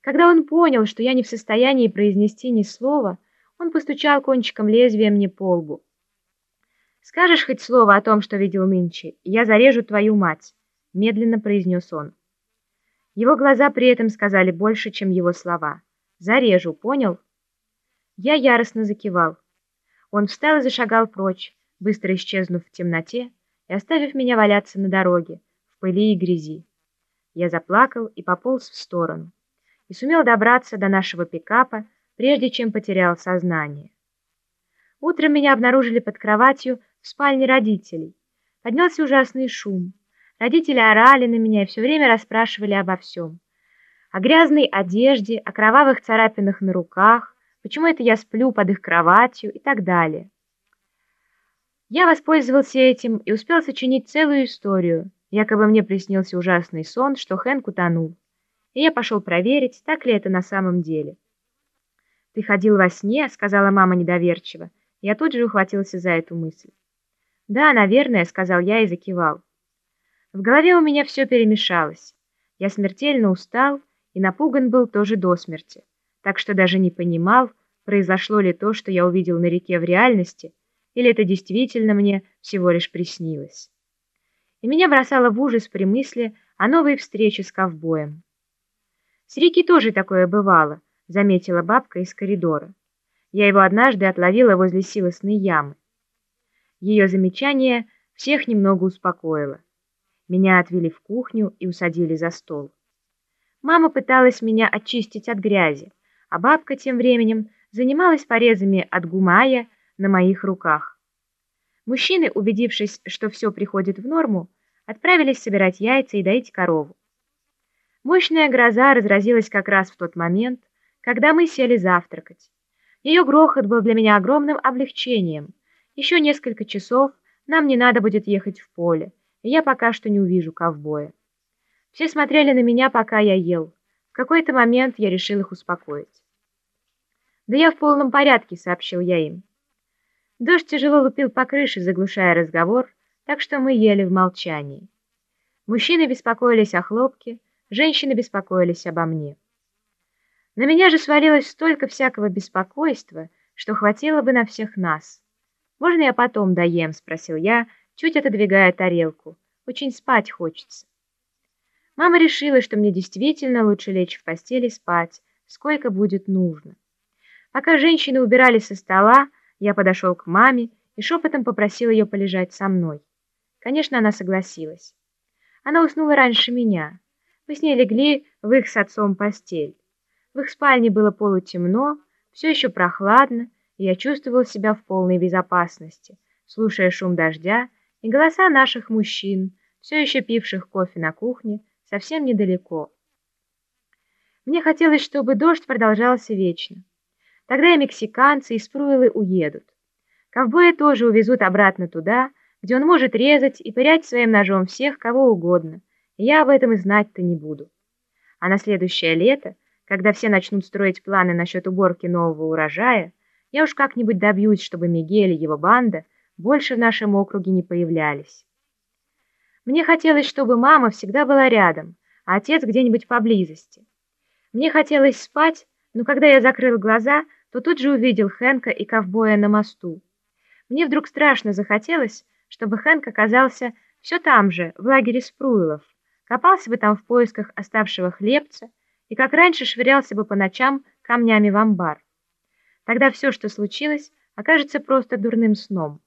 Когда он понял, что я не в состоянии произнести ни слова, он постучал кончиком лезвия мне по лбу. «Скажешь хоть слово о том, что видел нынче, я зарежу твою мать», — медленно произнес он. Его глаза при этом сказали больше, чем его слова. «Зарежу, понял?» Я яростно закивал. Он встал и зашагал прочь, быстро исчезнув в темноте и оставив меня валяться на дороге, в пыли и грязи. Я заплакал и пополз в сторону, и сумел добраться до нашего пикапа, прежде чем потерял сознание. Утром меня обнаружили под кроватью в спальне родителей. Поднялся ужасный шум. Родители орали на меня и все время расспрашивали обо всем. О грязной одежде, о кровавых царапинах на руках, почему это я сплю под их кроватью и так далее. Я воспользовался этим и успел сочинить целую историю. Якобы мне приснился ужасный сон, что Хэнк утонул. И я пошел проверить, так ли это на самом деле. «Ты ходил во сне?» — сказала мама недоверчиво. Я тут же ухватился за эту мысль. «Да, наверное», — сказал я и закивал. В голове у меня все перемешалось. Я смертельно устал и напуган был тоже до смерти так что даже не понимал, произошло ли то, что я увидел на реке в реальности, или это действительно мне всего лишь приснилось. И меня бросало в ужас при мысли о новой встрече с ковбоем. С реки тоже такое бывало, заметила бабка из коридора. Я его однажды отловила возле силосной ямы. Ее замечание всех немного успокоило. Меня отвели в кухню и усадили за стол. Мама пыталась меня очистить от грязи, а бабка тем временем занималась порезами от гумая на моих руках. Мужчины, убедившись, что все приходит в норму, отправились собирать яйца и доить корову. Мощная гроза разразилась как раз в тот момент, когда мы сели завтракать. Ее грохот был для меня огромным облегчением. Еще несколько часов нам не надо будет ехать в поле, и я пока что не увижу ковбоя. Все смотрели на меня, пока я ел. В какой-то момент я решил их успокоить. «Да я в полном порядке», — сообщил я им. Дождь тяжело лупил по крыше, заглушая разговор, так что мы ели в молчании. Мужчины беспокоились о хлопке, женщины беспокоились обо мне. На меня же свалилось столько всякого беспокойства, что хватило бы на всех нас. «Можно я потом доем?» — спросил я, чуть отодвигая тарелку. «Очень спать хочется». Мама решила, что мне действительно лучше лечь в постели спать, сколько будет нужно. Пока женщины убирали со стола, я подошел к маме и шепотом попросил ее полежать со мной. Конечно, она согласилась. Она уснула раньше меня. Мы с ней легли в их с отцом постель. В их спальне было полутемно, все еще прохладно, и я чувствовал себя в полной безопасности, слушая шум дождя и голоса наших мужчин, все еще пивших кофе на кухне, совсем недалеко. Мне хотелось, чтобы дождь продолжался вечно. Тогда и мексиканцы, и спруилы уедут. Ковбоя тоже увезут обратно туда, где он может резать и пырять своим ножом всех, кого угодно, я об этом и знать-то не буду. А на следующее лето, когда все начнут строить планы насчет уборки нового урожая, я уж как-нибудь добьюсь, чтобы Мигель и его банда больше в нашем округе не появлялись. Мне хотелось, чтобы мама всегда была рядом, а отец где-нибудь поблизости. Мне хотелось спать, но когда я закрыл глаза, то тут же увидел Хэнка и ковбоя на мосту. Мне вдруг страшно захотелось, чтобы Хэнк оказался все там же, в лагере Спруилов, копался бы там в поисках оставшего хлебца и, как раньше, швырялся бы по ночам камнями в амбар. Тогда все, что случилось, окажется просто дурным сном.